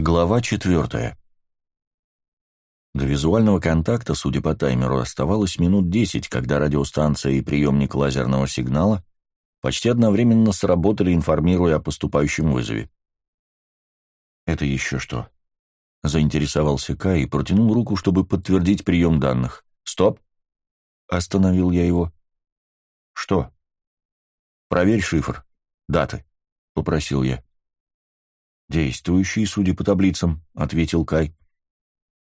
Глава четвертая. До визуального контакта, судя по таймеру, оставалось минут десять, когда радиостанция и приемник лазерного сигнала почти одновременно сработали, информируя о поступающем вызове. «Это еще что?» — заинтересовался Кай и протянул руку, чтобы подтвердить прием данных. «Стоп!» — остановил я его. «Что?» «Проверь шифр. Даты», — попросил я. «Действующий, судя по таблицам», — ответил Кай.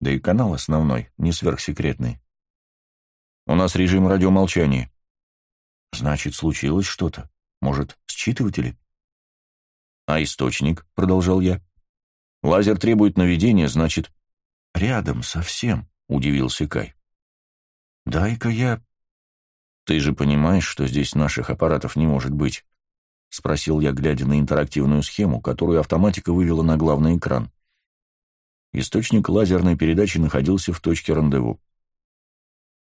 «Да и канал основной, не сверхсекретный. У нас режим радиомолчания». «Значит, случилось что-то. Может, считыватели?» «А источник?» — продолжал я. «Лазер требует наведения, значит...» «Рядом совсем», — удивился Кай. «Дай-ка я...» «Ты же понимаешь, что здесь наших аппаратов не может быть?» — спросил я, глядя на интерактивную схему, которую автоматика вывела на главный экран. Источник лазерной передачи находился в точке рандеву.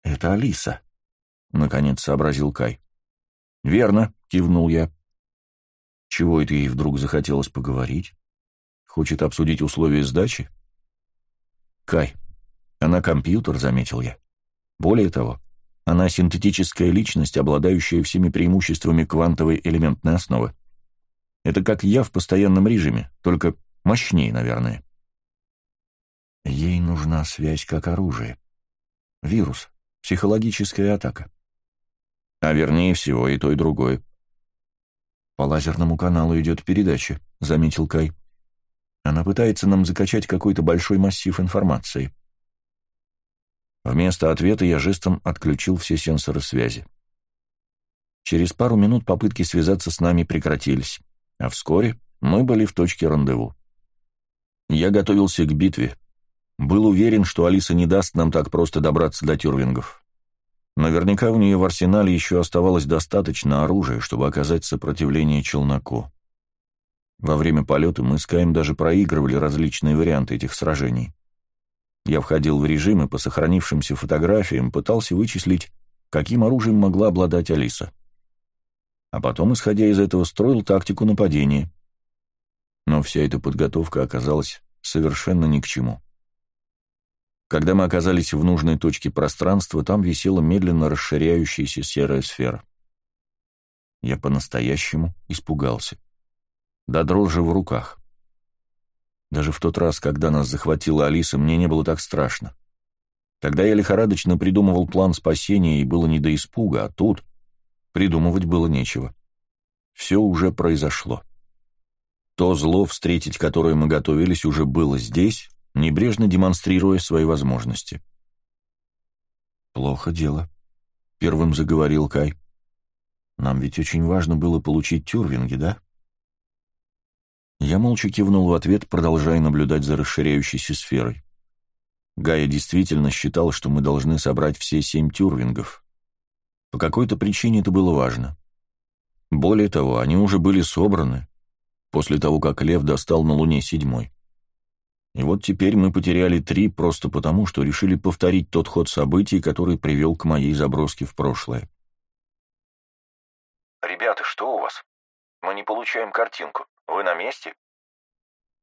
«Это Алиса», — наконец сообразил Кай. «Верно», — кивнул я. «Чего это ей вдруг захотелось поговорить? Хочет обсудить условия сдачи?» «Кай, она компьютер», — заметил я. «Более того, она синтетическая личность, обладающая всеми преимуществами квантовой элементной основы. Это как я в постоянном режиме, только мощнее, наверное. Ей нужна связь как оружие. Вирус, психологическая атака. А вернее всего и то, и другое. По лазерному каналу идет передача, заметил Кай. Она пытается нам закачать какой-то большой массив информации. Вместо ответа я жестом отключил все сенсоры связи. Через пару минут попытки связаться с нами прекратились, а вскоре мы были в точке рандеву. Я готовился к битве. Был уверен, что Алиса не даст нам так просто добраться до тюрвингов. Наверняка у нее в арсенале еще оставалось достаточно оружия, чтобы оказать сопротивление челноку. Во время полета мы с Каем даже проигрывали различные варианты этих сражений. Я входил в режим и по сохранившимся фотографиям пытался вычислить, каким оружием могла обладать Алиса. А потом, исходя из этого, строил тактику нападения. Но вся эта подготовка оказалась совершенно ни к чему. Когда мы оказались в нужной точке пространства, там висела медленно расширяющаяся серая сфера. Я по-настоящему испугался. До дрожи в руках. Даже в тот раз, когда нас захватила Алиса, мне не было так страшно. Тогда я лихорадочно придумывал план спасения, и было не до испуга, а тут придумывать было нечего. Все уже произошло. То зло, встретить которое мы готовились, уже было здесь, небрежно демонстрируя свои возможности. «Плохо дело», — первым заговорил Кай. «Нам ведь очень важно было получить тюрвинги, да?» Я молча кивнул в ответ, продолжая наблюдать за расширяющейся сферой. Гая действительно считал, что мы должны собрать все семь тюрвингов. По какой-то причине это было важно. Более того, они уже были собраны, после того, как Лев достал на Луне седьмой. И вот теперь мы потеряли три просто потому, что решили повторить тот ход событий, который привел к моей заброске в прошлое. «Ребята, что у вас? Мы не получаем картинку. Вы на месте?»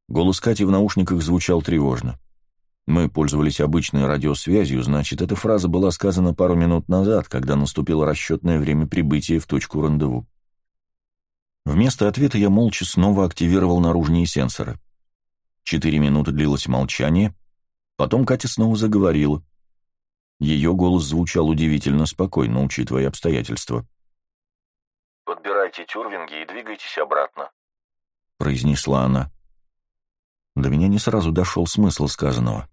Голос Кати в наушниках звучал тревожно. Мы пользовались обычной радиосвязью, значит, эта фраза была сказана пару минут назад, когда наступило расчетное время прибытия в точку рандеву. Вместо ответа я молча снова активировал наружные сенсоры. Четыре минуты длилось молчание, потом Катя снова заговорила. Ее голос звучал удивительно спокойно, учитывая обстоятельства. «Подбирайте тюрвинги и двигайтесь обратно произнесла она. До меня не сразу дошел смысл сказанного.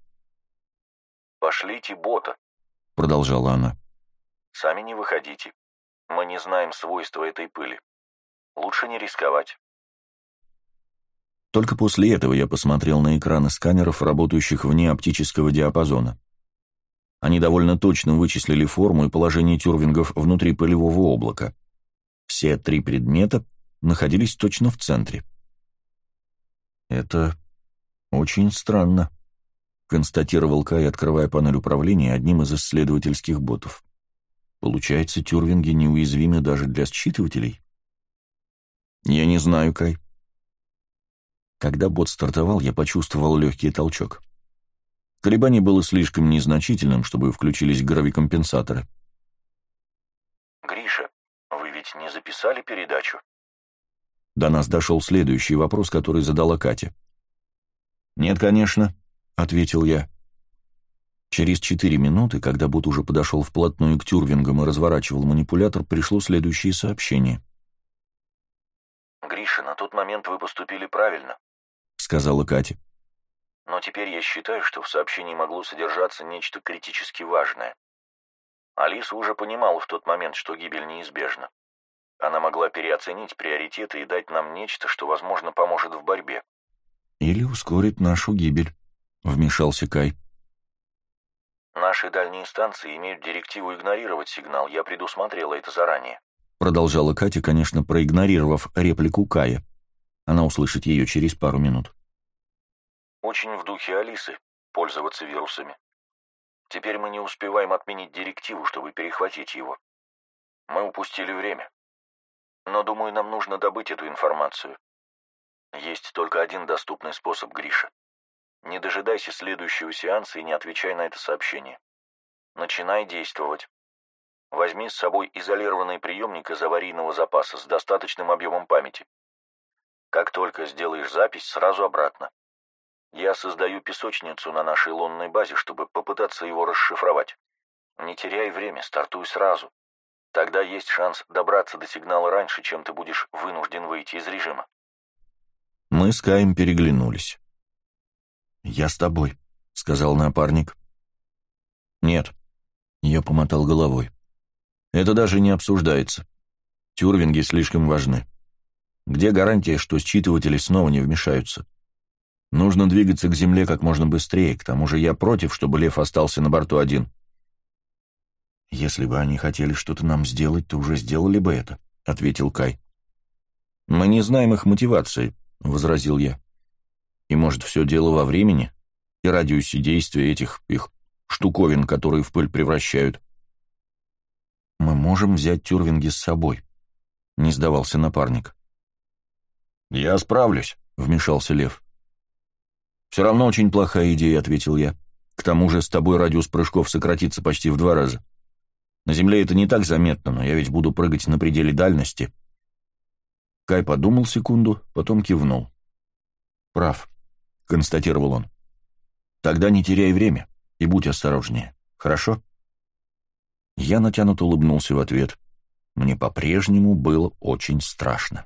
«Пошлите бота», — продолжала она. «Сами не выходите. Мы не знаем свойства этой пыли. Лучше не рисковать». Только после этого я посмотрел на экраны сканеров, работающих вне оптического диапазона. Они довольно точно вычислили форму и положение тюрвингов внутри пылевого облака. Все три предмета находились точно в центре. «Это очень странно», — констатировал Кай, открывая панель управления одним из исследовательских ботов. «Получается, тюрвинги неуязвимы даже для считывателей?» «Я не знаю, Кай». Когда бот стартовал, я почувствовал легкий толчок. Колебание было слишком незначительным, чтобы включились гравикомпенсаторы. «Гриша, вы ведь не записали передачу?» До нас дошел следующий вопрос, который задала Катя. «Нет, конечно», — ответил я. Через четыре минуты, когда бот уже подошел вплотную к тюрвингам и разворачивал манипулятор, пришло следующее сообщение. «Гриша, на тот момент вы поступили правильно», — сказала Катя. «Но теперь я считаю, что в сообщении могло содержаться нечто критически важное. Алиса уже понимала в тот момент, что гибель неизбежна. Она могла переоценить приоритеты и дать нам нечто, что, возможно, поможет в борьбе». «Или ускорит нашу гибель», — вмешался Кай. Наши дальние станции имеют директиву игнорировать сигнал, я предусмотрела это заранее. Продолжала Катя, конечно, проигнорировав реплику Кая. Она услышит ее через пару минут. Очень в духе Алисы пользоваться вирусами. Теперь мы не успеваем отменить директиву, чтобы перехватить его. Мы упустили время. Но, думаю, нам нужно добыть эту информацию. Есть только один доступный способ, Гриша. Не дожидайся следующего сеанса и не отвечай на это сообщение. Начинай действовать. Возьми с собой изолированный приемник из аварийного запаса с достаточным объемом памяти. Как только сделаешь запись, сразу обратно. Я создаю песочницу на нашей лунной базе, чтобы попытаться его расшифровать. Не теряй время, стартуй сразу. Тогда есть шанс добраться до сигнала раньше, чем ты будешь вынужден выйти из режима. Мы с Каем переглянулись. «Я с тобой», — сказал напарник. «Нет», — я помотал головой. «Это даже не обсуждается. Тюрвинги слишком важны. Где гарантия, что считыватели снова не вмешаются? Нужно двигаться к земле как можно быстрее, к тому же я против, чтобы Лев остался на борту один». «Если бы они хотели что-то нам сделать, то уже сделали бы это», — ответил Кай. «Мы не знаем их мотивации», — возразил я. И может, все дело во времени и радиусе действия этих их штуковин, которые в пыль превращают. «Мы можем взять тюрвинги с собой», — не сдавался напарник. «Я справлюсь», — вмешался Лев. «Все равно очень плохая идея», — ответил я. «К тому же с тобой радиус прыжков сократится почти в два раза. На Земле это не так заметно, но я ведь буду прыгать на пределе дальности». Кай подумал секунду, потом кивнул. «Прав констатировал он. «Тогда не теряй время и будь осторожнее, хорошо?» Я натянуто улыбнулся в ответ. Мне по-прежнему было очень страшно.